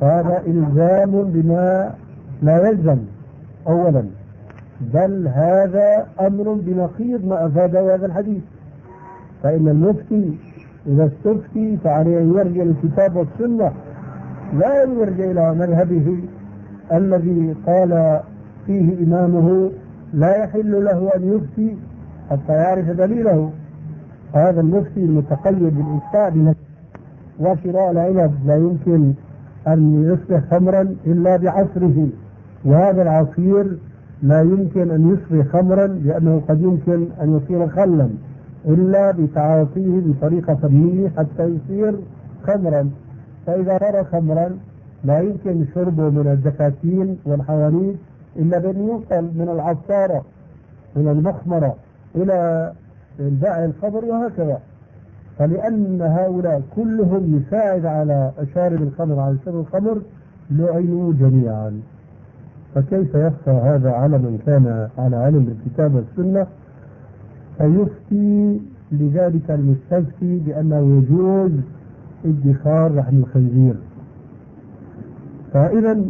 فهذا إلزام بما لا يلزم أولا. بل هذا أمر بنقيض ما أفاده هذا الحديث. فإن المفتي إذا استفتي فعليه أن يرجع للكتاب والسنة. لا يرجع إلى مذهبه الذي قال فيه إمامه لا يحل له أن يفتي حتى يعرف دليله. هذا المفتي المتقيد بالإفتاء وشراء العنب لا يمكن أن يصبح خمرا إلا بعصره. وهذا العصير لا يمكن أن يصبح خمرا لأنه قد يمكن أن يصير خلا إلا بتعاطيه بطريقة فنية حتى يصير خمرا. فإذا صار خمرا لا يمكن شربه من الدكاكين والحوانيت إلا بأن يوصل من العصارة من المخمرة إلى الباع الخمر وهكذا. فلأن هؤلاء كلهم يساعد على شارب الخمر على شرب الخمر لعنوا جميعا. فكيف يخفى هذا على من كان على علم بالكتاب والسنة؟ فيفتي لذلك المستفتي بأنه يجوز ادخار لحم الخنزير. فإذا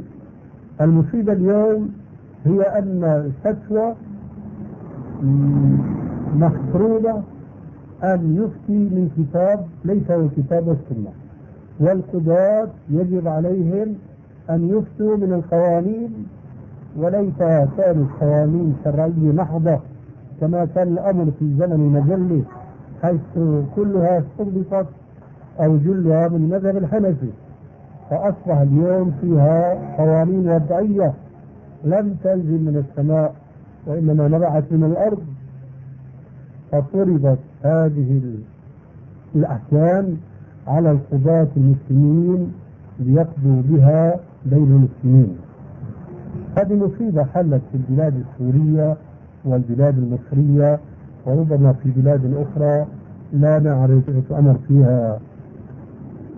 المصيبة اليوم هي أن الفتوى مفروضة أن يفتي من كتاب ليس هو كتاب السنة والقضاة يجب عليهم أن يفتوا من القوانين وليس كانت قوانين شرعية محضة كما كان الأمر في زمن مجلة حيث كلها استنبطت أو جلها من المذهب الحنفي. فأصبح اليوم فيها قوانين وضعية لم تنزل من السماء وإنما نبعت من الأرض. ففرضت هذه الأحكام على القضاة المسلمين ليقضوا بها بين المسلمين. هذه مصيبة حلت في البلاد السورية والبلاد المصرية وربما في بلاد أخرى لا نعرف أمر فيها.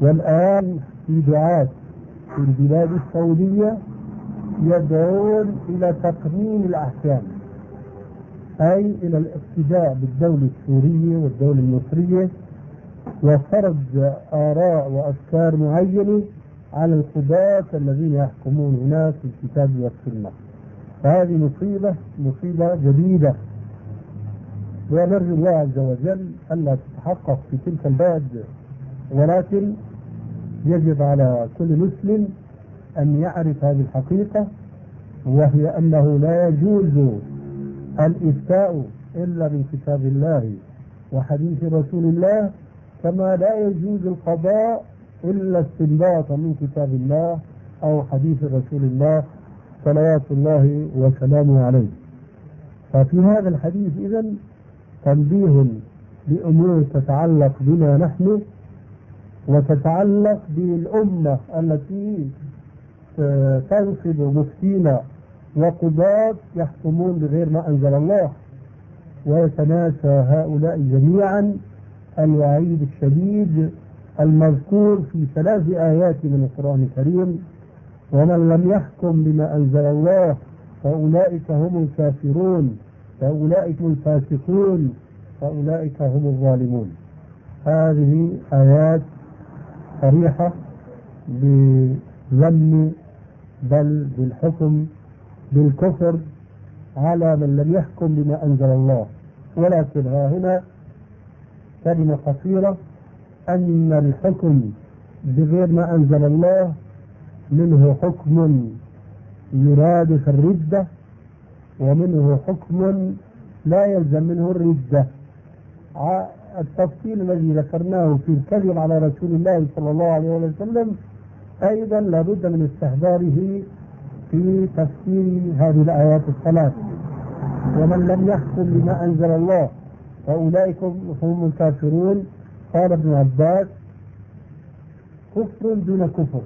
والآن في دعاة في البلاد السعودية يدعون إلى تقنين الأحكام. أي إلى الاقتداء بالدولة السورية والدولة المصرية وفرض آراء وأفكار معينة على القضاة الذين يحكمون هناك في الكتاب والسنة. فهذه مصيبة مصيبة جديدة. ونرجو الله عز وجل ألا تتحقق في تلك البلاد ولكن يجب على كل مسلم أن يعرف هذه الحقيقة وهي أنه لا يجوز الإفتاء إلا من كتاب الله وحديث رسول الله كما لا يجوز القضاء إلا استنباط من كتاب الله أو حديث رسول الله صلوات الله وسلامه عليه. ففي هذا الحديث إذا تنبيه لأمور تتعلق بنا نحن وتتعلق بالأمة التي تنصب مفتينا وقضاة يحكمون بغير ما أنزل الله ويتناسى هؤلاء جميعا الوعيد الشديد المذكور في ثلاث آيات من القرآن الكريم ومن لم يحكم بما أنزل الله فأولئك هم الكافرون فأولئك الفاسقون فأولئك هم الظالمون. هذه آيات صريحة بذم بل بالحكم بالكفر على من لم يحكم بما أنزل الله. ولكن ها هنا كلمة قصيرة أن الحكم بغير ما أنزل الله منه حكم يراد في الردة ومنه حكم لا يلزم منه الردة. التفصيل الذي ذكرناه في الكذب على رسول الله صلى الله عليه وسلم أيضا لابد من استحضاره في تفسير هذه الآيات الثلاث. ومن لم يحكم بما أنزل الله فأولئك هم الكافرون. قال ابن عباس كفر دون كفر.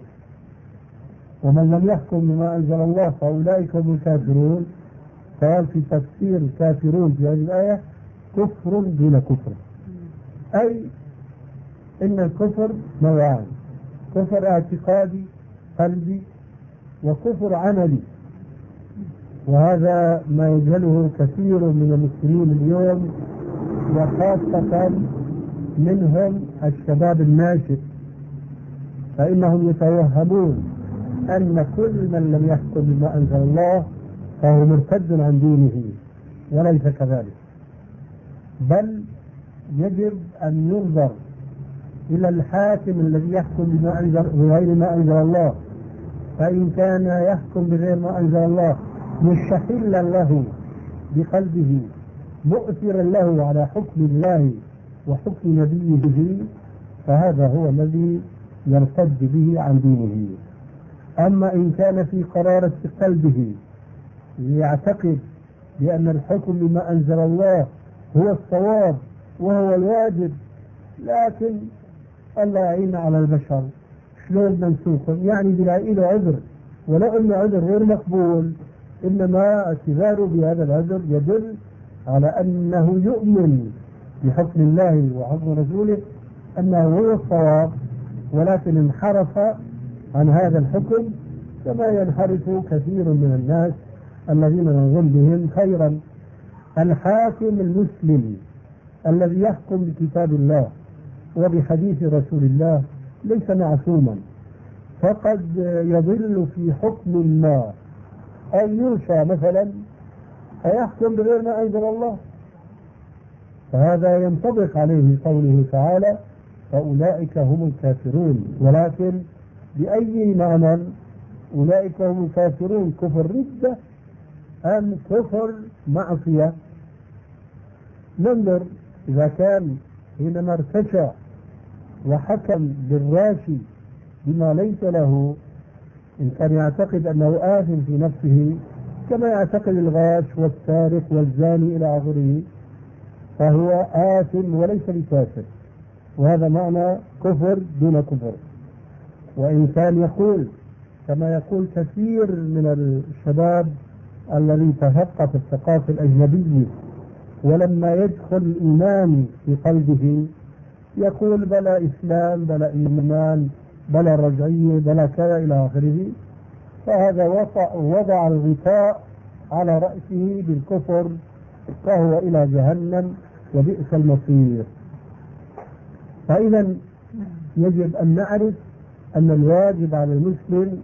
ومن لم يحكم بما أنزل الله فأولئك هم الكافرون. قال في تفسير الكافرون في هذه الآية كفر دون كفر. أي إن الكفر نوعان كفر اعتقادي قلبي وكفر عملي. وهذا ما يجهله كثير من المسلمين اليوم وخاصة منهم الشباب الناشئ فإنهم يتوهمون أن كل من لم يحكم بما أنزل الله فهو مرتد عن دينه وليس كذلك. بل يجب أن ينظر إلى الحاكم الذي يحكم بما أنزل بغير ما أنزل الله. فإن كان يحكم بغير ما أنزل الله مستحلا له بقلبه مؤثرا له على حكم الله وحكم نبيه فهذا هو الذي يرتد به عن دينه. أما إن كان في قرارة قلبه يعتقد بأن الحكم بما أنزل الله هو الصواب وهو الواجب لكن الله يعين على البشر. شلون منسوخ يعني بلا له عذر ولو أن عذر غير مقبول. إنما اعتذاره بهذا العذر يدل على أنه يؤمن بحكم الله وحكم رسوله أنه هو الصواب. ولكن انحرف عن هذا الحكم كما ينحرف كثير من الناس الذين نظن بهم خيرا. الحاكم المسلم الذي يحكم بكتاب الله وبحديث رسول الله ليس معصوما. فقد يضل في حكم ما. أو ينشى مثلا فيحكم بغير ما أنزل الله؟ فهذا ينطبق عليه قوله تعالى فأولئك هم الكافرون. ولكن بأي معنى أولئك هم الكافرون؟ كفر ردة أم كفر معصية؟ ننظر إذا كان حينما ارتشى وحكم بالراشي بما ليس له إن كان يعتقد أنه آثم في نفسه كما يعتقد الغاش والسارق والزاني إلى آخره فهو آثم وليس بكافر. وهذا معنى كفر دون كفر. وإن كان يقول كما يقول كثير من الشباب الذي تثقف الثقافة الأجنبية ولما يدخل الإيمان في قلبه يقول بلا إسلام بلا إيمان بلا رجعية بلا كذا إلى آخره. فهذا وضع, وضع الغطاء على رأسه بالكفر فهو إلى جهنم وبئس المصير. فإذا يجب أن نعرف أن الواجب على المسلم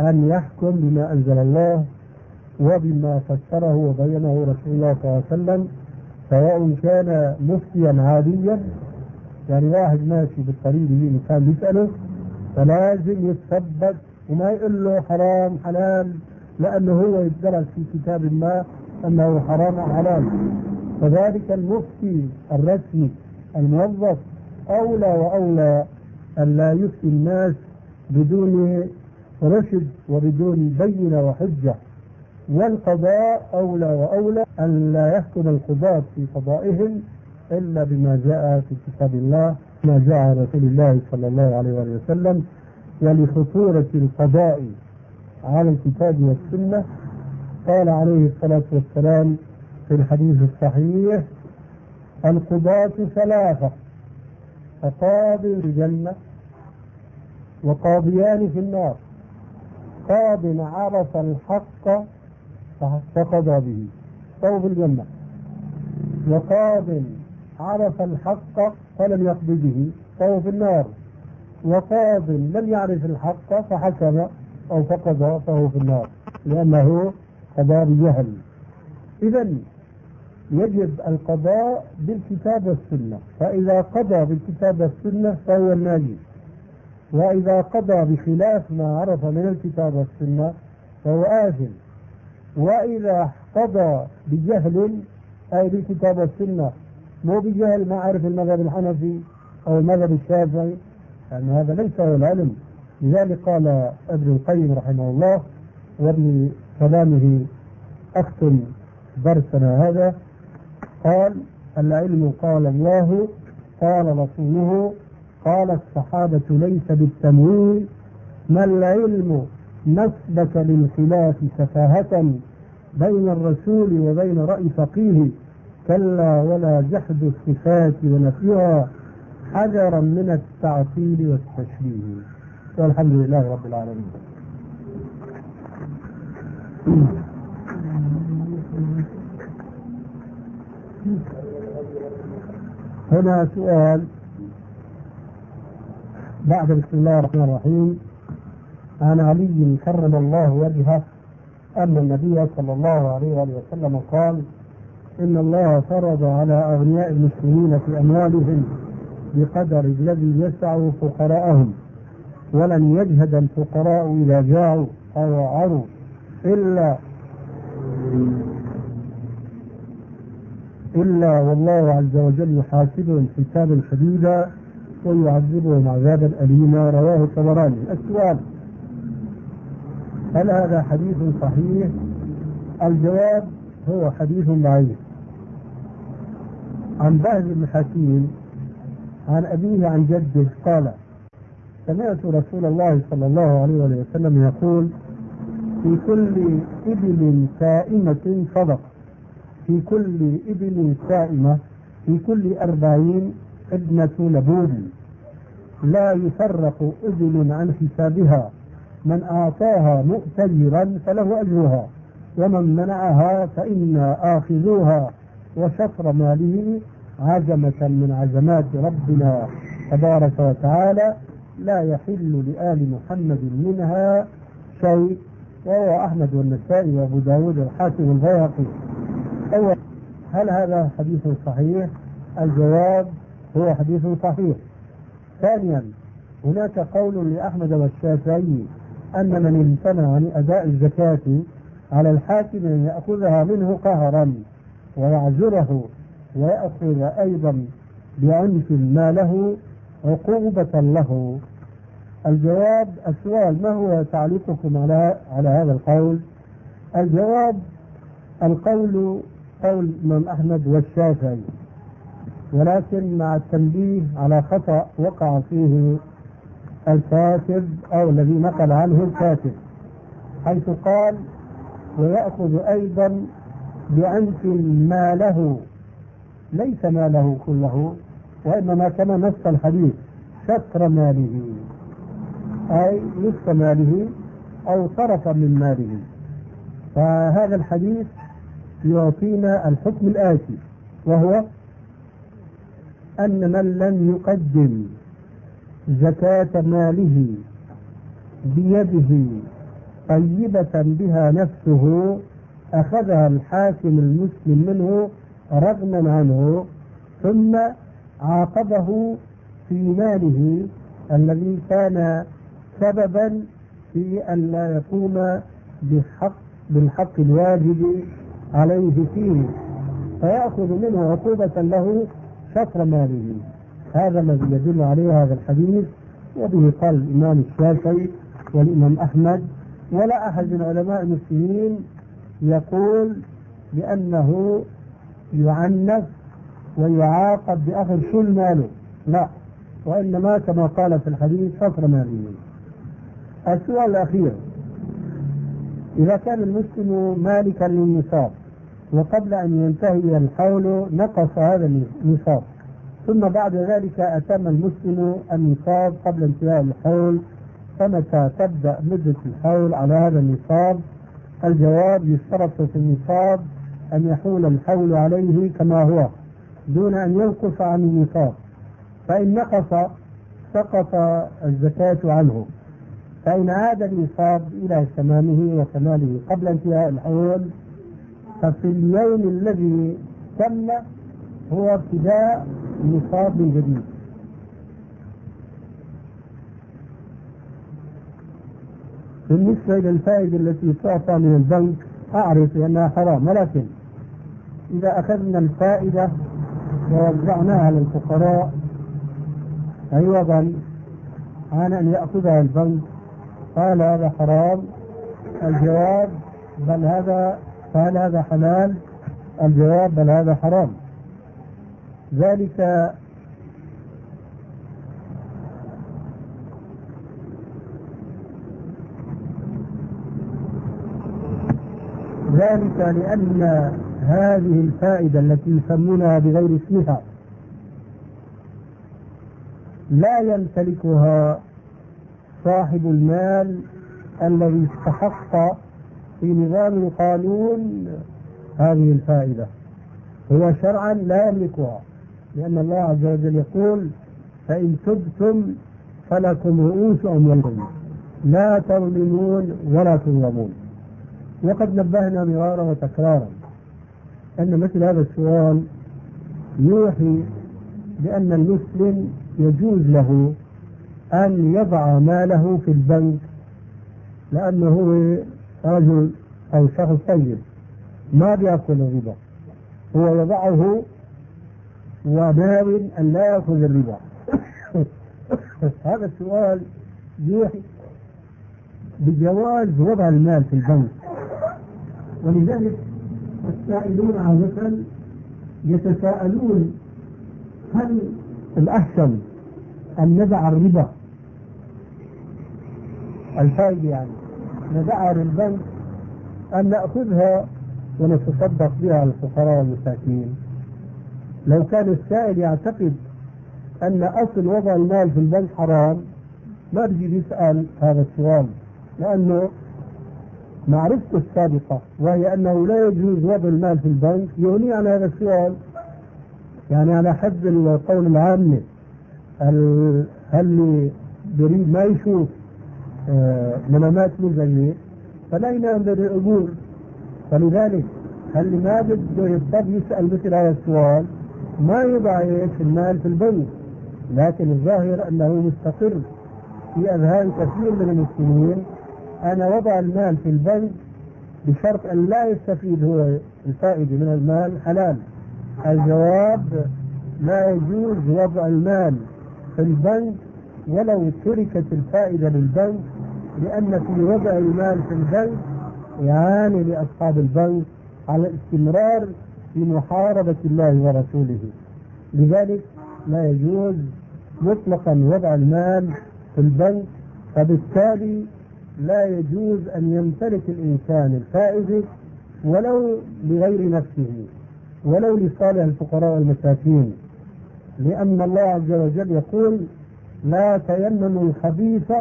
أن يحكم بما أنزل الله وبما فسره وبينه رسول الله صلى الله عليه وسلم سواء كان مفتيا عاديا يعني واحد ماشي بالطريق يجي انسان بيسأله فلازم يتثبت وما يقول له حرام حلال لأنه هو يدرس في كتاب ما أنه حرام أو حلال. فذلك المفتي الرسمي الموظف أولى وأولى أن لا يفتي الناس بدون رشد وبدون بينة وحجة. والقضاء أولى وأولى أن لا يحكم القضاة في قضائهم إلا بما جاء في كتاب الله ما جاء رسول الله صلى الله عليه وآله وسلم ولخطورة القضاء على الكتاب والسنة. قال عليه الصلاة والسلام في الحديث الصحيح القضاة ثلاثة فقاض في الجنة وقاضيان في النار. قاض عرف الحق فقضى به فهو في الجنة. وقاض عرف الحق فلم يقض به فهو في النار. وقاض لم يعرف الحق فحكم أو فقضى فهو في النار لأنه قضى بجهل إذا يجب القضاء بالكتاب والسنة فإذا قضى بالكتاب والسنة فهو الناجي. وإذا قضى بخلاف ما عرف من الكتاب والسنة فهو آثم. وإذا قضى بجهل أي بالكتاب والسنة مو بجهل ما عرف المذهب الحنفي أو المذهب الشافعي يعني هذا ليس هو العلم. لذلك قال ابن القيم رحمه الله وابن كلامه أختم درسنا هذا قال العلم قال الله قال رسوله قال الصحابة ليس بالتمويل. ما العلم؟ نسبك للخلاف سفاهة بين الرسول وبين رأي فقيه. كلا ولا جحد الصفات ونفيها حذرا من التعطيل والتشبيه والحمد لله رب العالمين. هنا سؤال بعد بسم الله الرحمن الرحيم. عن علي كرم الله وجهه أن النبي صلى الله عليه وسلم قال إن الله فرض على أغنياء المسلمين في أموالهم بقدر الذي يسع فقراءهم ولن يجهد الفقراء إذا جاعوا أو عروا إلا إلا والله عز وجل يحاسبهم حسابا شديدا ويعذبهم عذابا أليما رواه الطبراني السؤال هل هذا حديث صحيح؟ الجواب هو حديث ضعيف عن بهز بن حكيم عن أبيه عن جده قال سمعت رسول الله صلى الله عليه وسلم يقول في كل إبل سائمة صدق في كل إبل سائمة في كل أربعين ابنة لبون لا يفرق إبل عن حسابها من أعطاها مؤتجرا فله أجرها ومن منعها فإنا آخذوها. وشطر ماله عزمة من عزمات ربنا تبارك وتعالى لا يحل لآل محمد منها شيء وهو أحمد والنسائي وأبو داود والحاكم والبيهقي. أول هل هذا حديث صحيح؟ الجواب هو حديث صحيح. ثانيا هناك قول لأحمد والشافعي أن من امتنع عن أداء الزكاة على الحاكم أن يأخذها منه قهرا. ويعذره ويأخذ أيضا بعنف ما له عقوبة له الجواب السؤال ما هو تعليقكم على على هذا القول؟ الجواب القول قول الإمام أحمد والشافعي ولكن مع التنبيه على خطأ وقع فيه الكاتب أو الذي نقل عنه الكاتب حيث قال ويأخذ أيضا بعنف ما له ليس ماله كله وإنما كما نص الحديث شطر ماله. أي نصف ماله أو طرفا من ماله. فهذا الحديث يعطينا الحكم الآتي وهو أن من لم يقدم زكاة ماله بيده طيبة بها نفسه أخذها الحاكم المسلم منه رغما عنه ثم عاقبه في ماله الذي كان سببا في أن لا يقوم بحق بالحق الواجب عليه فيه. فيأخذ منه عقوبة له شطر ماله. هذا الذي يدل عليه هذا الحديث وبه قال الإمام الشافعي والإمام أحمد ولا أحد من علماء المسلمين يقول بأنه يعنف ويعاقب بأخذ كل ماله لا وإنما كما قال في الحديث شطر ماله السؤال الأخير إذا كان المسلم مالكا للنصاب وقبل أن ينتهي الحول نقص هذا النصاب ثم بعد ذلك أتم المسلم النصاب قبل انتهاء الحول فمتى تبدأ مدة الحول على هذا النصاب الجواب يشترط في النصاب أن يحول الحول عليه كما هو دون أن ينقص عن النصاب. فإن نقص سقط الزكاة عنه. فإن عاد النصاب إلى تمامه وكماله قبل انتهاء الحول ففي اليوم الذي تم هو ابتداء نصاب جديد. بالنسبة إلى الفائدة التي تعطى من البنك أعرف أنها حرام ولكن إذا أخذنا الفائدة ووزعناها للفقراء عوضا عن أن يأخذها البنك. قال هذا حرام. الجواب بل هذا فهل هذا حلال؟ الجواب بل هذا حرام. ذلك ذلك لأن هذه الفائدة التي يسمونها بغير اسمها لا يمتلكها صاحب المال الذي استحق في نظام القانون هذه الفائدة. هو شرعا لا يملكها لأن الله عز وجل يقول فإن تبتم فلكم رؤوس أموالكم لا تظلمون ولا تظلمون. وقد نبهنا مرارا وتكرارا أن مثل هذا السؤال يوحي بأن المسلم يجوز له أن يضع ماله في البنك لأنه هو رجل أو شخص طيب ما بيأكل الربا هو يضعه وناوي أن لا يأخذ الربا. هذا السؤال يوحي بجواز وضع المال في البنك. ولذلك السائلون عادة يتساءلون هل الأحسن أن ندع الربا؟ الفائدة يعني ندعها للبنك أن نأخذها ونتصدق بها الفقراء والمساكين. لو كان السائل يعتقد أن أصل وضع المال في البنك حرام ما بيجي يسأل هذا السؤال لأنه معرفته السابقة وهي أنه لا يجوز وضع المال في البنك يغني عن هذا السؤال يعني على حد القول العامة هل بريد ما يشوف آه، منامات مزينة فلا ينام بالقبور فلذلك هل ما بده يضطر يسأل مثل هذا السؤال؟ ما يضع المال في البنك. لكن الظاهر أنه مستقر في أذهان كثير من المسلمين. أنا وضع المال في البنك بشرط أن لا يستفيد هو الفائدة من المال حلال. الجواب لا يجوز وضع المال في البنك ولو تركت الفائدة للبنك لأن في وضع المال في البنك يعاني لأصحاب البنك على الاستمرار في محاربة الله ورسوله. لذلك لا يجوز مطلقا وضع المال في البنك فبالتالي لا يجوز أن يمتلك الإنسان الفائدة ولو لغير نفسه ولو لصالح الفقراء والمساكين. لأن الله عز وجل يقول لا تيمموا الخبيث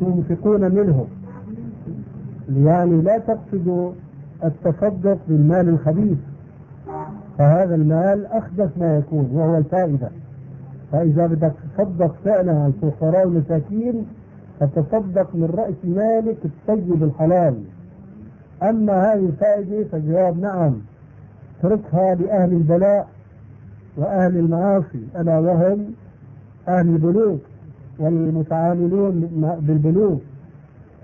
تنفقون منه. يعني لا تقصدوا التصدق بالمال الخبيث. فهذا المال أخبث ما يكون وهو الفائدة. فإذا بدك تصدق فعلا على الفقراء والمساكين فتصدق من رأس مالك الطيب الحلال. أما هذه الفائدة فالجواب نعم اتركها لأهل البلاء وأهل المعاصي ألا وهم أهل البنوك والمتعاملون بالبنوك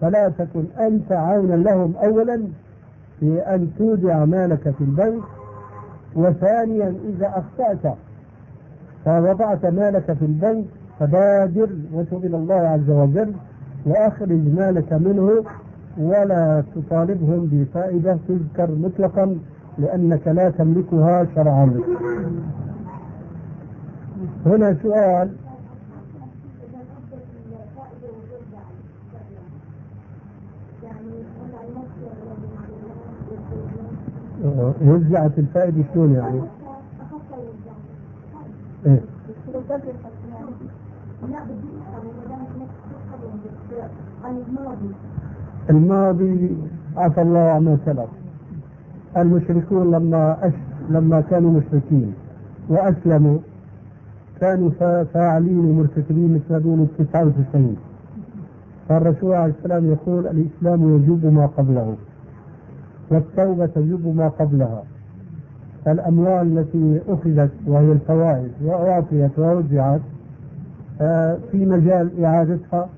فلا تكن أنت عونا لهم أولا في أن تودع مالك في البنك وثانيا إذا أخطأت فوضعت مالك في البنك فبادر وتب إلى الله عز وجل. وأخرج مالك منه ولا تطالبهم بفائدة تذكر مطلقا لأنك لا تملكها شرعا. هنا سؤال. وزعت الفائدة شلون يعني؟ إيه. الماضي عفى الله عما سلف المشركون لما أش... لما كانوا مشركين وأسلموا كانوا فاعلين ومرتكبين مثل هذول 99 فالرسول عليه السلام يقول الإسلام يجوب ما قبله والتوبة تجوب ما قبلها. الأموال التي أخذت وهي الفوائد وأعطيت ووزعت آه، في مجال إعادتها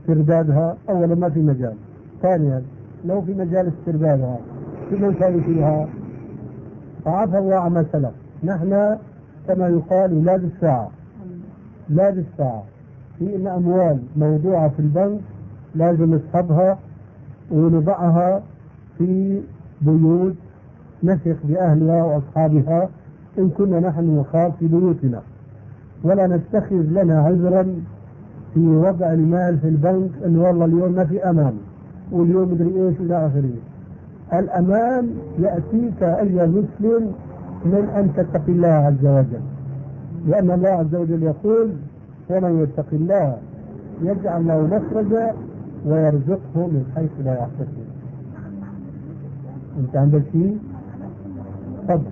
استردادها أولا ما في مجال. ثانيا لو في مجال استردادها في من كان فيها فعفى الله عما سلف. نحن كما يقال ولاد الساعة ولاد الساعة في إن أموال موضوعة في البنك لازم نسحبها ونضعها في بيوت نثق بأهلها وأصحابها إن كنا نحن نخاف في بيوتنا. ولا نتخذ لنا عذرا في وضع المال في البنك انه والله اليوم ما في أمان واليوم مدري إيش إلى آخره. الأمان يأتيك أيها المسلم من أن تتقي الله عز وجل. لأن الله عز وجل يقول ومن يتق الله يجعل له مخرجا ويرزقه من حيث لا يحتسب. أنت عندك شيء؟ تفضل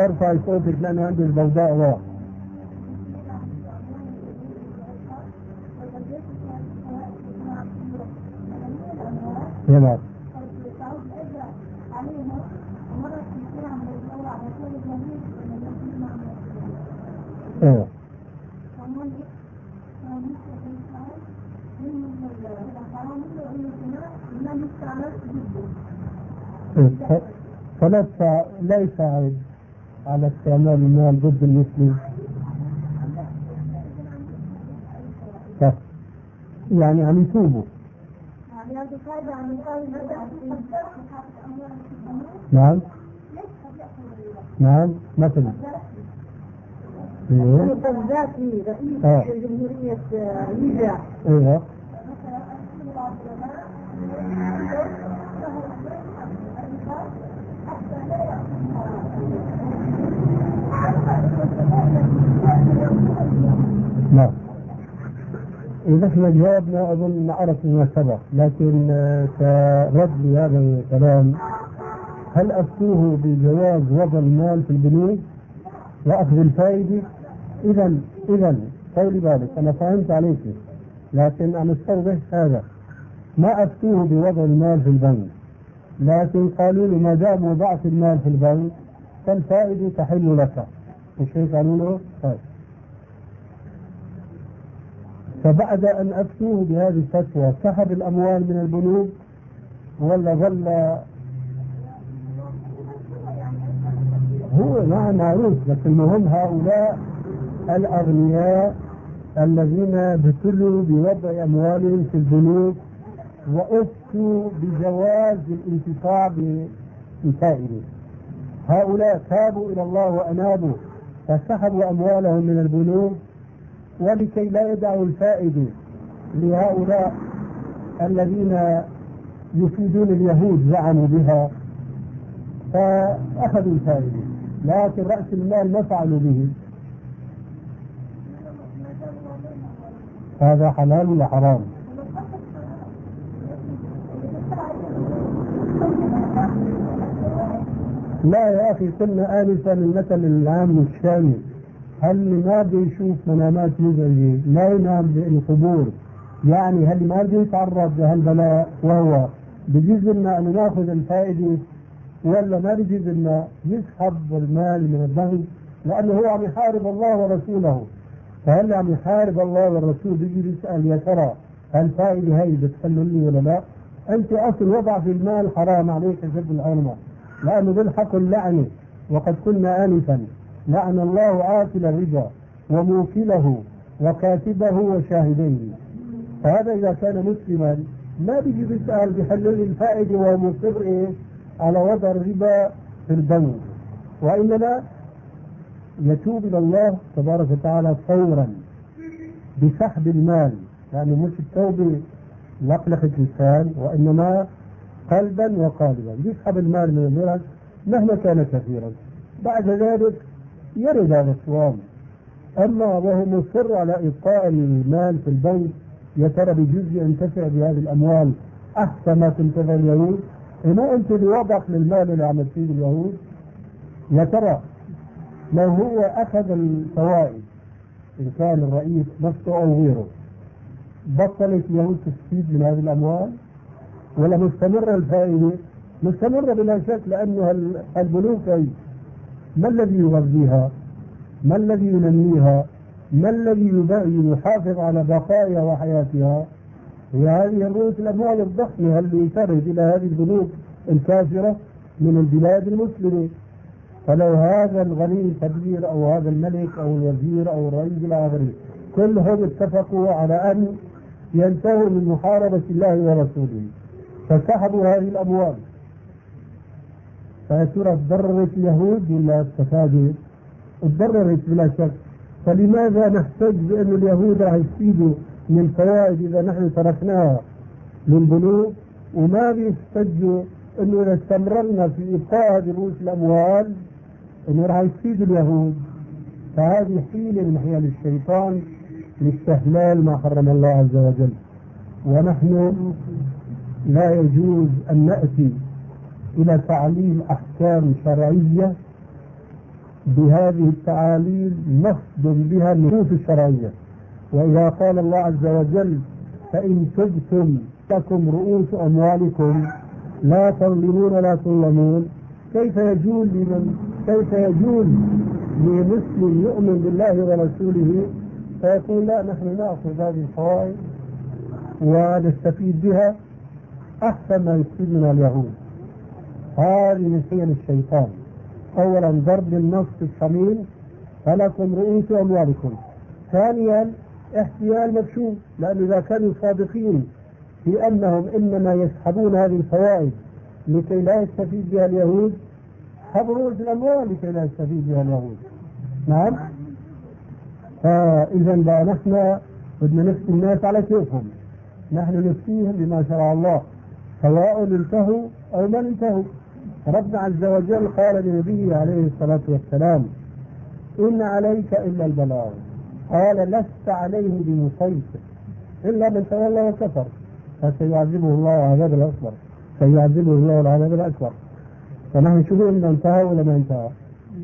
ارفع صوتك لأن عندي البوضاء واضح. نعم أيوه. فلا ليس عيب على استعمال المال ضد المسلم. يعني عم يتوبوا نعم. نعم. مثلا. جمهورية ليبيا أيوه. نعم. إذا إحنا جاوبنا أظن عرف ما سبق لكن آه، كرد لهذا الكلام هل أفتوه بجواز وضع المال في البنوك وأخذ الفائدة؟ إذا إذا طولي بالك أنا فهمت عليك لكن أنا استوضح هذا ما أفتوه بوضع المال في البنك لكن قالوا له ما دام وضعت المال في البنك فالفائدة تحل لك مش هيك قالوا له؟ طيب فبعد أن أفتوه بهذه الفتوى سحب الأموال من البنوك ولا ظل هو ما معروف بس المهم هؤلاء الأغنياء الذين ابتلوا بوضع أموالهم في البنوك وأفتوا بجواز الانتفاع بفائدة هؤلاء تابوا إلى الله وأنابوا فسحبوا أموالهم من البنوك ولكي لا يدعوا الفائدة لهؤلاء الذين يفيدون اليهود زعموا بها فأخذوا الفائدة. لكن رأس المال ما فعلوا به. هذا حلال ولا حرام؟ لا يا أخي قلنا آنفا المثل العام الشامل هل ما بيشوف منامات مزعجة لا ينام بالقبور يعني هل ما بده يتعرض لهالبلاء وهو بجوز لنا أن ناخذ الفائدة ولا ما بجوز لنا يسحب المال من البنك؟ لأنه هو عم يحارب الله ورسوله. فهل عم يحارب الله والرسول بيجي بيسأل يا ترى الفائدة هي بتحل لي ولا لا؟ أنت أصل وضع في المال حرام عليك شد العلماء. لأنه بالحق اللعنة وقد قلنا آنفا. لعن الله آكل الربا وموكله وكاتبه وشاهديه. فهذا إذا كان مسلما ما بيجي بيسأل بحلول الفائدة وهو مصر إيه على وضع الربا في البنك. وإنما يتوب إلى الله تبارك وتعالى فورا بسحب المال. يعني مش التوبة لقلقة لسان وإنما قلبا وقالبا. يسحب المال من المرض مهما كان كثيرا. بعد ذلك يرد هذا السؤال. أما وهو مصر على إبقاء المال في البنك يا ترى بجزء ينتفع بهذه الأموال أحسن ما تنتفع اليهود إنه أنت بوضعك للمال اللي عملت فيه اليهود يا ترى لو هو أخذ الفوائد؟ إن كان الرئيس نفسه أو غيره. بطلت اليهود تستفيد من هذه الأموال؟ ولا مستمرة الفائدة؟ مستمرة بلا شك لأنه البنوك ما الذي يغذيها؟ ما الذي ينميها؟ ما الذي يحافظ على بقائها وحياتها؟ هي هذه الرؤوس الاموال الضخمه اللي ترد إلى هذه البنوك الكافرة من البلاد المسلمة. فلو هذا الغني الكبير أو هذا الملك أو الوزير أو الرئيس إلى آخره كلهم اتفقوا على أن ينتهوا من محاربة الله ورسوله. فسحبوا هذه الأموال. فيا تضررت اليهود ولا استفادت؟ تضررت بلا شك. فلماذا نحتج بأن اليهود راح يستفيدوا من الفوائد إذا نحن تركناها للبنوك وما بيحتجوا إنه إذا استمررنا في ابقاء هذه رؤوس الأموال إنه راح يفيد اليهود. فهذه حيلة من حيل الشيطان لاستهلال ما حرم الله عز وجل. ونحن لا يجوز أن نأتي إلى تعليل أحكام شرعية بهذه التعاليل نصدم بها النصوص الشرعية. وإذا قال الله عز وجل فإن تبتم لكم رؤوس أموالكم لا تظلمون ولا تظلمون كيف يجول لمن كيف يجول لمسلم يؤمن بالله ورسوله فيقول لا نحن نأخذ هذه الفوائد ونستفيد بها أحسن ما يستفيد اليهود هذه من حيل الشيطان. اولا ضرب النص الصميم فلكم رؤوس أموالكم. ثانيا احتيال مكشوف لأن إذا كانوا صادقين في أنهم إنما يسحبون هذه الفوائد لكي لا يستفيد بها اليهود حضروا في الأموال لكي لا يستفيد بها اليهود. نعم؟ فاذا بقى نحن بدنا نفتي الناس على كيفهم نحن نفتيهم بما شرع الله سواء انتهوا أو من انتهوا ربنا عز وجل قال لنبيه عليه الصلاة والسلام إن عليك إلا البلاغ. قال لست عليه بمسيطر إلا من تولى وكفر. فسيعذبه الله العذاب الأكبر. سيعذبه الله العذاب الأكبر. فنحن نشوف انه انتهى ولا ما انتهى.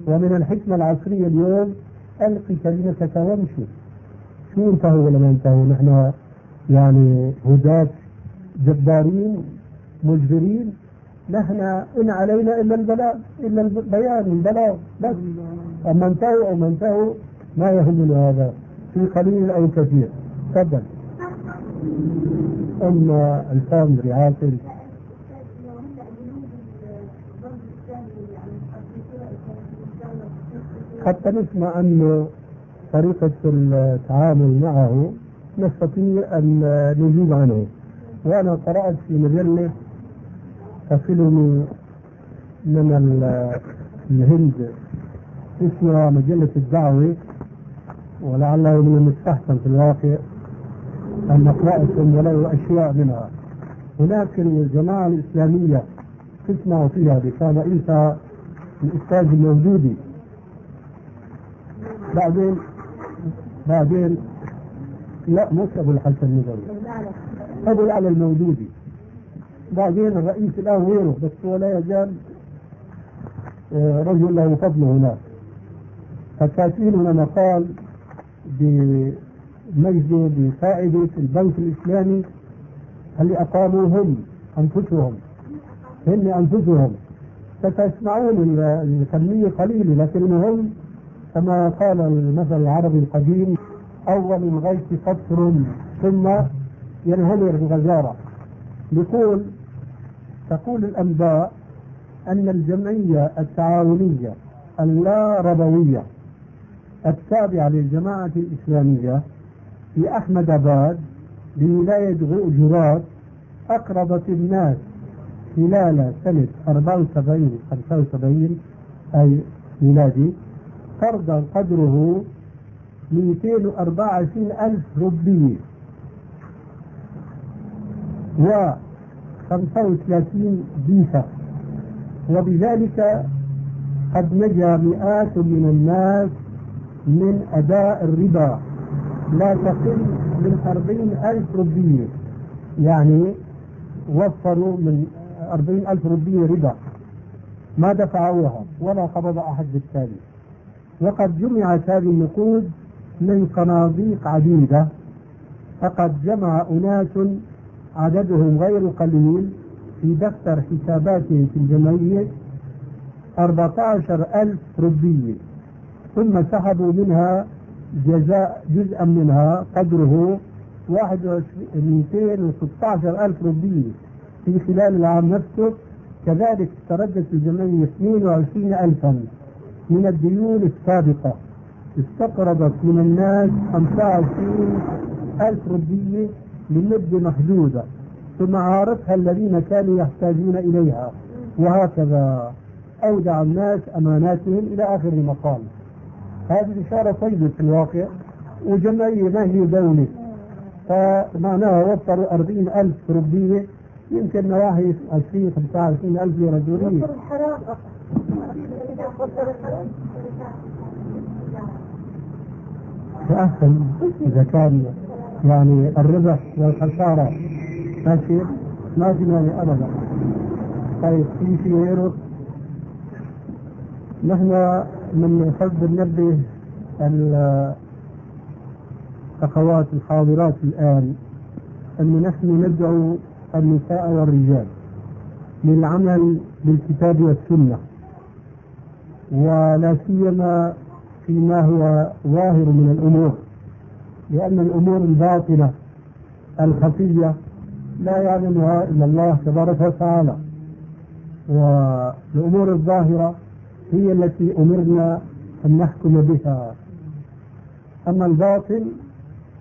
ومن الحكمة العصرية اليوم القي كلمتك وامشي. شو انتهوا ولا ما انتهوا نحن يعني هداة جبارين مجبرين نحن إن علينا إلا البلاء إلا البيان البلاغ بس. أما انتهوا أو ما انتهوا ما يهمنا هذا في قليل أو كثير. تفضل. أم الفام عاقل حتى نسمع أن طريقة التعامل معه نستطيع أن نجيب عنه. وأنا قرأت في مجلة تصلني من الهند. اسمها مجلة الدعوة ولعله من المستحسن في الواقع أن نقرأكم ولو أشياء منها. هناك الجماعة الإسلامية تسمع فيها بكان عيسى الأستاذ الموجودي. بعدين بعدين لا مش أبو الحسن النظري أبو الأعلى الموجودي. بعدين الرئيس الآن غيره بس هو لا يزال آه، رجل له فضل هناك. فكاتبين هنا مقال بمجده بفائدة البنك الإسلامي اللي أقاموا هم أنفسهم. هم أنفسهم. ستسمعون الكمية قليلة لكن المهم كما قال المثل العربي القديم أول الغيث قطر ثم ينهمر الغزارة. يقول تقول الأنباء أن الجمعية التعاونية اللا ربوية التابعة للجماعة الإسلامية في أحمد آباد بولاية جرات أقرضت الناس خلال سنة 74 75 أي ميلادي قرضا قدره 224 ألف روبية و 35 ديفا وبذلك قد نجا مئات من الناس من أداء الربا. لا تقل من أربعين ألف روبية يعني وفروا من أربعين ألف روبية ربا. ما دفعوها ولا قبض أحد بالتالي. وقد جمعت هذه النقود من صناديق عديدة. فقد جمع أناس عددهم غير قليل في دفتر حساباتهم في الجمعية 14 ألف روبية ثم سحبوا منها جزاء جزءا منها قدره 216 ألف روبية. في خلال العام نفسه كذلك تردد الجمعية 22 ألفا من الديون السابقة. استقرضت من الناس 25 ألف روبية لمدة محدودة ثم عارفها الذين كانوا يحتاجون إليها. وهكذا أودع الناس أماناتهم إلى آخر المقال هذه إشارة طيبة في الواقع وجمعية ما هي دولة. فمعناها وفروا 40 ألف روبية يمكن نواحي 20 25 ألف رجولية فأحسن إذا كان يعني الربح والخسارة. ماشي؟ ما في مانع أبدا. طيب في في غيره؟ نحن من حب ننبه الأخوات الحاضرات الآن أن نحن ندعو النساء والرجال للعمل بالكتاب والسنة. ولا سيما فيما هو ظاهر من الأمور. لأن الأمور الباطنة الخفية لا يعلمها إلا الله تبارك وتعالى. والأمور الظاهرة هي التي أمرنا أن نحكم بها. أما الباطل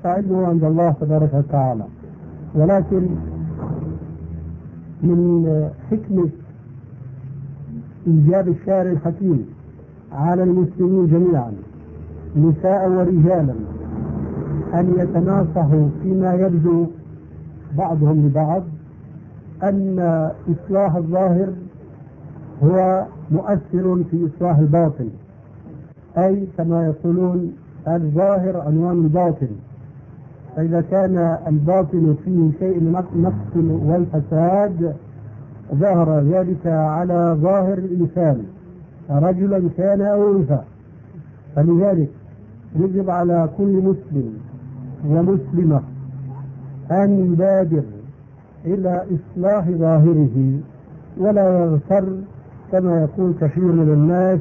فعلمه عند الله تبارك وتعالى. ولكن من حكمة إيجاب الشارع الحكيم على المسلمين جميعا نساء ورجالا أن يتناصحوا فيما يبدو بعضهم لبعض أن إصلاح الظاهر هو مؤثر في إصلاح الباطن. أي كما يقولون الظاهر عنوان الباطن. فإذا كان الباطن فيه شيء النقص والفساد ظهر ذلك على ظاهر الإنسان. رجلا كان أو أنثى. فلذلك يجب على كل مسلم ومسلمة أن يبادر إلى إصلاح ظاهره ولا يغتر كما يقول كثير من الناس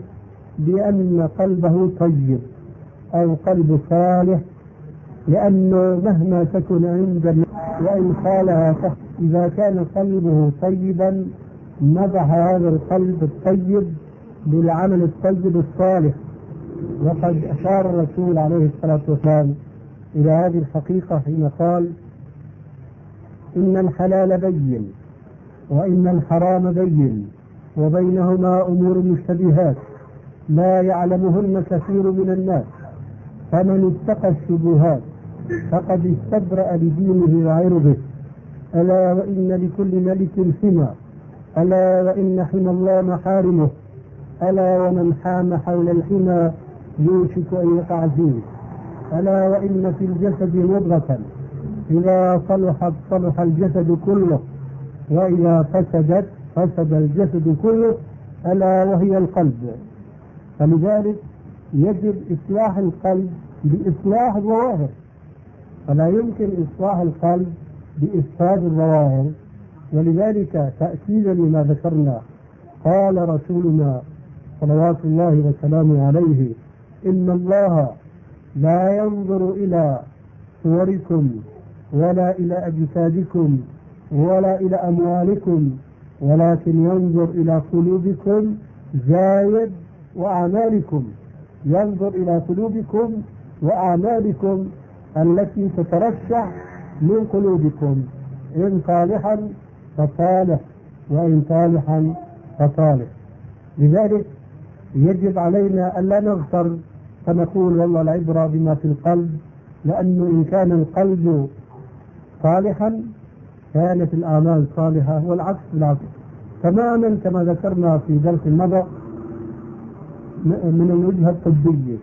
بأن قلبه طيب أو قلب صالح لأنه مهما تكن عند وإن قالها إذا كان قلبه طيبا مدح هذا القلب الطيب بالعمل الطيب الصالح. وقد أشار الرسول عليه الصلاة والسلام إلى هذه الحقيقة حين قال إن الحلال بين وإن الحرام بين وبينهما أمور مشتبهات لا يعلمهن كثير من الناس فمن اتقى الشبهات فقد استبرأ لدينه وعرضه. ألا وإن لكل ملك حمى ألا وإن حمى الله محارمه ألا ومن حام حول الحمى يوشك أن يقع فيه. ألا وإن في الجسد مضغة. إذا صلحت صلح الجسد كله وإذا فسدت فسد الجسد كله ألا وهي القلب. فلذلك يجب إصلاح القلب بإصلاح الظواهر. فلا يمكن إصلاح القلب بإفساد الظواهر. ولذلك تأكيدا لما ذكرنا قال رسولنا صلوات الله وسلامه عليه إن الله لا ينظر إلى صوركم ولا إلى أجسادكم ولا إلى أموالكم ولكن ينظر إلى قلوبكم زايد وأعمالكم. ينظر إلى قلوبكم وأعمالكم التي تترشح من قلوبكم. إن صالحا فصالح وإن صالحا فصالح. لذلك يجب علينا ألا نغتر فنقول والله العبرة بما في القلب لأنه إن كان القلب صالحا كانت الآمال صالحة والعكس بالعكس. تماما كما ذكرنا في درس مضى من الوجهة الطبية.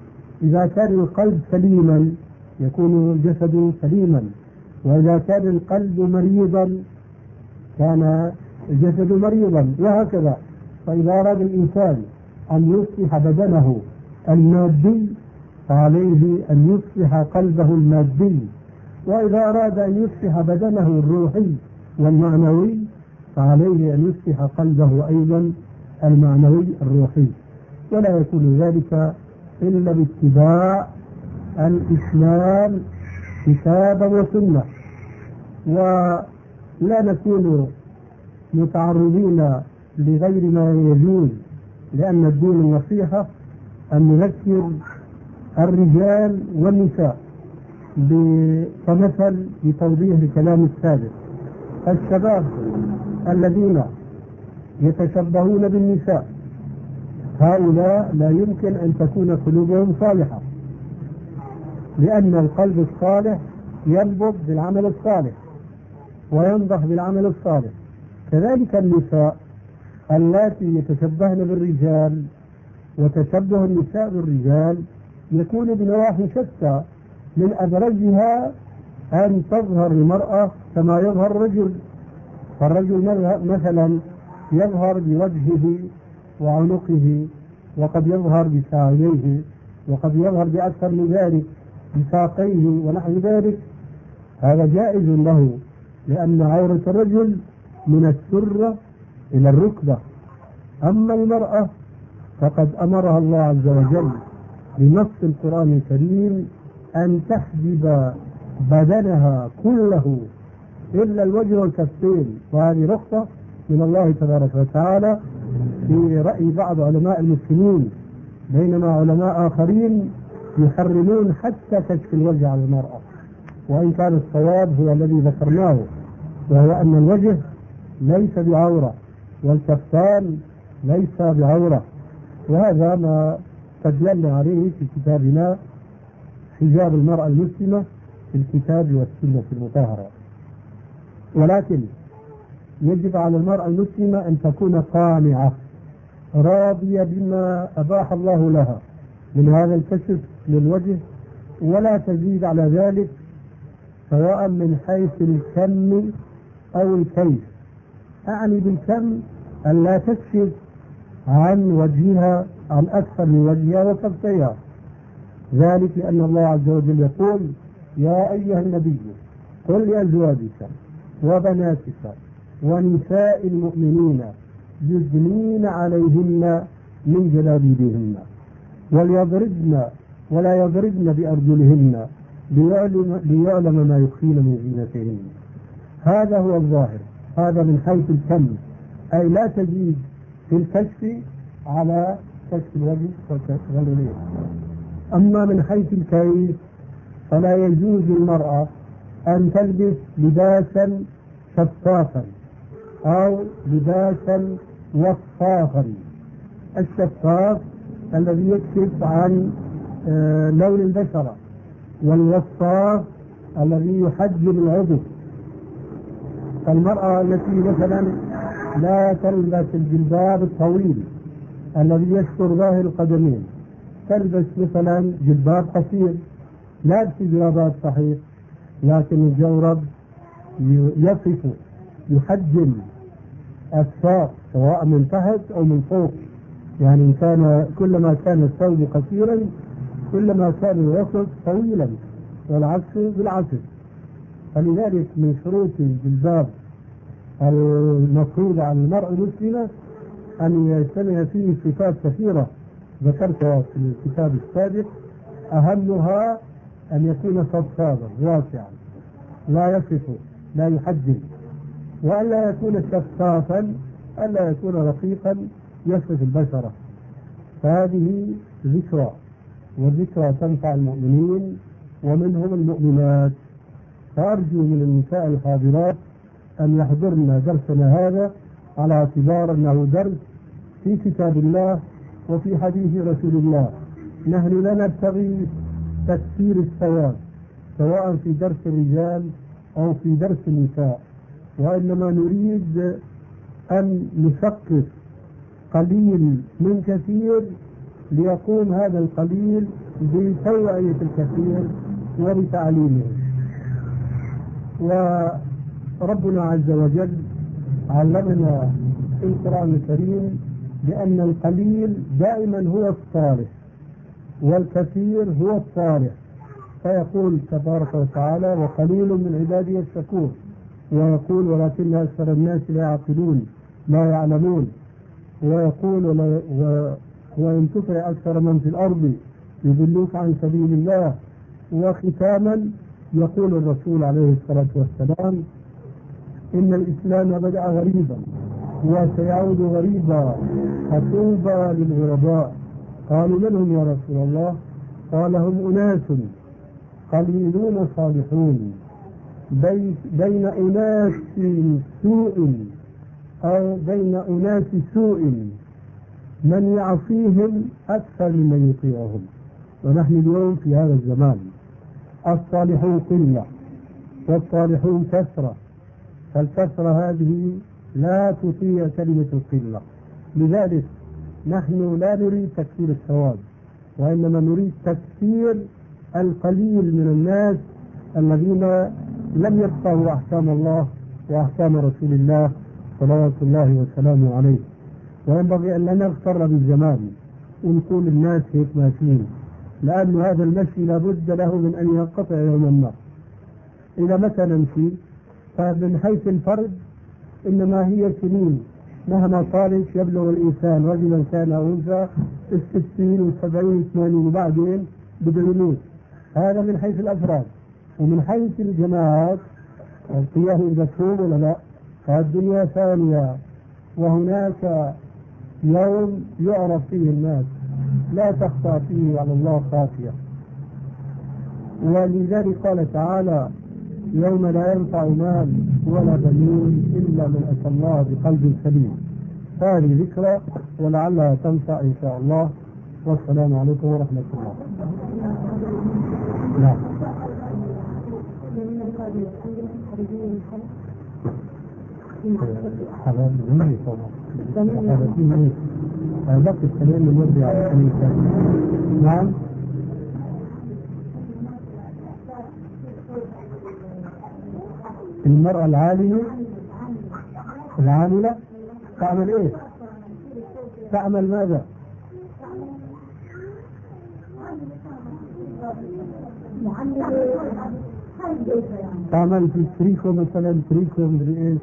إذا كان القلب سليما يكون الجسد سليما وإذا كان القلب مريضا كان الجسد مريضا وهكذا. فإذا أراد الإنسان أن يصلح بدنه المادي فعليه أن يصلح قلبه المادي. وإذا أراد أن يصلح بدنه الروحي والمعنوي فعليه أن يصلح قلبه أيضا المعنوي الروحي. ولا يكون ذلك إلا باتباع الإسلام كتابا وسنة. ولا نكون متعرضين لغير ما يجوز لأن الدين النصيحة أن نذكر الرجال والنساء كمثل بتوضيح الكلام السابق. الشباب الذين يتشبهون بالنساء هؤلاء لا يمكن أن تكون قلوبهم صالحة لأن القلب الصالح ينبض بالعمل الصالح وينضح بالعمل الصالح. كذلك النساء اللاتي يتشبهن بالرجال وتشبه النساء بالرجال يكون بنواحي شتى من أبرزها أن تظهر المرأة كما يظهر الرجل. فالرجل مثلا يظهر بوجهه وعنقه وقد يظهر بساعيه وقد يظهر بأكثر من ذلك بساقيه ونحو ذلك. هذا جائز له لأن عورة الرجل من السرة إلى الركبة. أما المرأة فقد أمرها الله عز وجل بنص القرآن الكريم أن تحجب بدنها كله إلا الوجه والكفين. وهذه رخصة من الله تبارك وتعالى في رأي بعض علماء المسلمين بينما علماء آخرين يحرمون حتى كشف الوجه على المرأة. وإن كان الصواب هو الذي ذكرناه وهو أن الوجه ليس بعورة والكفان ليس بعورة. وهذا ما تدللنا عليه في كتابنا حجاب المرأة المسلمة في الكتاب والسنة المطهرة. ولكن يجب على المرأة المسلمة أن تكون قانعة راضية بما أباح الله لها من هذا الكشف للوجه ولا تزيد على ذلك سواء من حيث الكم أو الكيف. أعني بالكم أن لا تكشف عن وجهها عن أكثر من وجهها وكفيها ذلك لأن الله عز وجل يقول يا أيها النبي قل لأزواجك وبناتك ونساء المؤمنين يدنين عليهن من جلابيبهن وليضربن ولا يضربن بأرجلهن ليعلم, ليعلم ما يخفين من زينتهن. هذا هو الظاهر هذا من حيث الكم. أي لا تزيد في الكشف على كشف الوجه أما من حيث الكيف فلا يجوز للمرأة أن تلبس لباسا شفافا أو لباسا وصافا الشفاف الذي يكشف عن آه، لون البشرة والوصاف الذي يحجب العضو. المرأة التي مثلا لا تلبس الجلباب الطويل الذي يستر ظاهر القدمين. تلبس مثلا جلباب قصير. لا جلابات صحيح لكن الجورب يصف يحجم الساق سواء من تحت أو من فوق. يعني إن كان كلما كان الثوب قصيرا كلما كان الوسط طويلا والعكس بالعكس. فلذلك من شروط الجلباب المفروض على المرء المسلمة أن يجتمع فيه صفات كثيرة. ذكرتها في الكتاب السابق أهمها أن يكون صفصابا واسعا لا يصف لا يحجم وألا يكون شفافا ألا يكون رقيقا يصف البشرة فهذه ذكرى والذكرى تنفع المؤمنين ومنهم المؤمنات. فأرجو من النساء الحاضرات أن يحضرن درسنا هذا على اعتبار أنه درس في كتاب الله وفي حديث رسول الله. نحن لا نبتغي تكثير الثواب سواء في درس الرجال أو في درس النساء. وإنما نريد أن نثقف قليل من كثير ليقوم هذا القليل بتوعية الكثير وبتعليمه وربنا عز وجل علمنا في القرآن الكريم بأن القليل دائما هو الصالح والكثير هو الصالح. فيقول تبارك وتعالى وقليل من عبادي الشكور ويقول ولكن أكثر الناس لا يعقلون لا يعلمون ويقول وإن تطع أكثر من في الأرض يضلوك عن سبيل الله وختاما يقول الرسول عليه الصلاة والسلام إن الإسلام بدأ غريبا وسيعود غريبا فطوبى للغرباء. قالوا من هم يا رسول الله؟ قال هم أناس قليلون صالحون. بين أناس سوء أو بين أناس سوء من يعصيهم أكثر ممن يطيعهم. ونحن اليوم في هذا الزمان الصالحون قلة والصالحون كثرة. فالكثرة هذه لا تطيع كلمة القلة. لذلك نحن لا نريد تكثير الثواب وإنما نريد تكثير القليل من الناس الذين لم يقطعوا أحكام الله وأحكام رسول الله صلوات الله وسلامه عليه. وينبغي أن لا نغتر بالزمان ونقول الناس هيك ماشيين لأن هذا المشي لابد له من أن ينقطع يوما ما إلى متى نمشي فمن حيث الفرد إنما هي سنين. مهما طالت يبلغ الإنسان رجلا كان أو أنثى الستين والسبعين والثمانين وبعدين بده يموت. هذا من حيث الأفراد. ومن حيث الجماعات القيام المفهوم ولا لا؟ فالدنيا ثانية. وهناك يوم يعرف فيه الناس. لا تخفى فيه على الله خافية. ولذلك قال تعالى يوم لا ينفع مال ولا بنون إلا من أتى الله بقلب سليم. هذه ذكرى ولعلها تنفع إن شاء الله. والسلام عليكم ورحمة الله. نعم. حلال جميل طبعا حلال من وجه على نعم. المرأة العالية العاملة تعمل إيه؟ تعمل ماذا؟ تعمل في تريكو مثلا تريكو مدري إيش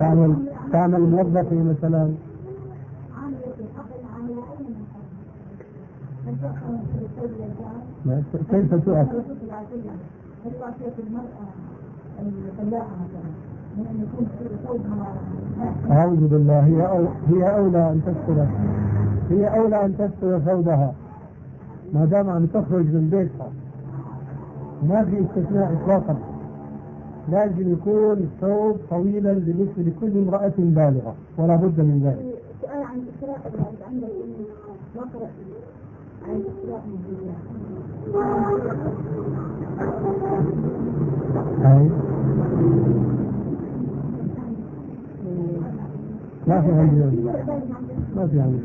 تعمل تعمل موظفة مثلا كيف تؤثر؟ أعوذ بالله هي أو هي أولى أن تستر هي أولى أن تستر ثوبها ما دام أن تخرج من بيتها. ما في استثناء إطلاقا. لازم يكون الثوب طويلا بالنسبة لكل امرأة بالغة ولا بد من ذلك. سؤال عن الإسراء عندك قرأت عن الإسراء أي ما في عندي ما في عندي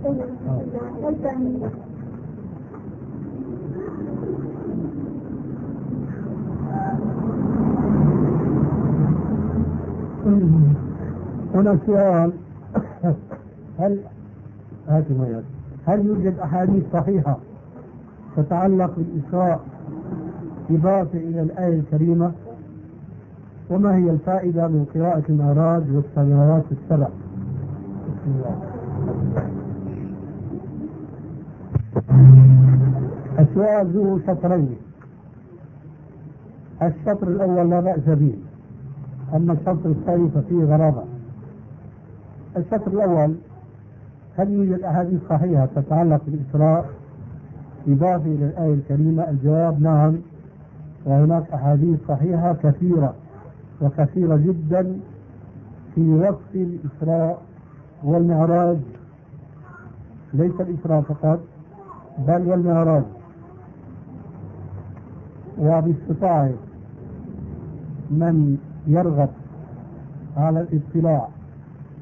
هنا سؤال هل هل يوجد أحاديث صحيحة تتعلق بالاسراء إضافة إلى الآية الكريمة؟ وما هي الفائدة من قراءة المعراج والسماوات السبع؟ السؤال ذو شطرين الشطر الأول لا بأس به أما الشطر الثاني ففيه غرابة. الشطر الأول هل يوجد أحاديث صحيحة تتعلق بالإسراء؟ إضافة إلى الآية الكريمة الجواب نعم وهناك أحاديث صحيحة كثيرة. وكثيرة جدا في وصف الإسراء والمعراج. ليس الإسراء فقط بل والمعراج. وباستطاعة من يرغب على الاطلاع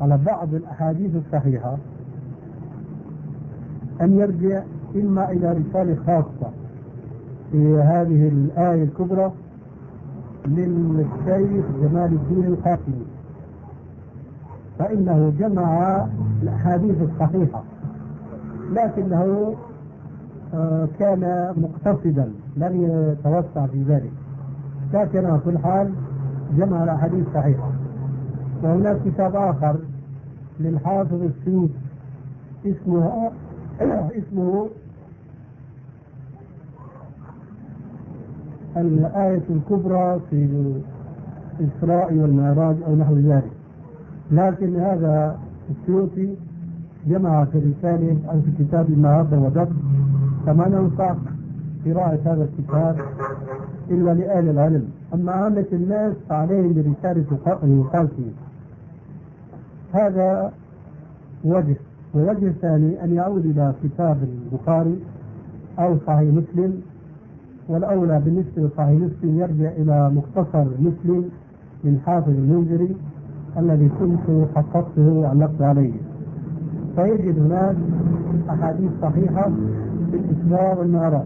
على بعض الأحاديث الصحيحة أن يرجع إما إلى رسالة خاصة في هذه الآية الكبرى للشيخ جمال الدين القاسمي فإنه جمع الأحاديث الصحيحة لكنه آه، كان مقتصدا لم يتوسع في ذلك. لكن في الحال جمع الأحاديث الصحيحة وهناك كتاب آخر للحافظ السيوط اسمه اسمه الآية الكبرى في الإسراء والمعراج أو نحو ذلك. لكن هذا السيوطي جمع في رسالة أو في كتاب المهابة ودق فما ننصح قراءة هذا الكتاب إلا لأهل العلم. أما عامة الناس فعليهم برسالة فيه هذا وجه. ووجه الثاني أن يعود إلى كتاب البخاري أو صحيح مسلم والأولى بالنسبة لصحيح مسلم يرجع إلى مختصر مسلم من حافظ المنذري الذي كنت حققته وعلقت عليه. فيجد هناك أحاديث صحيحة في الإسلام والمعراج.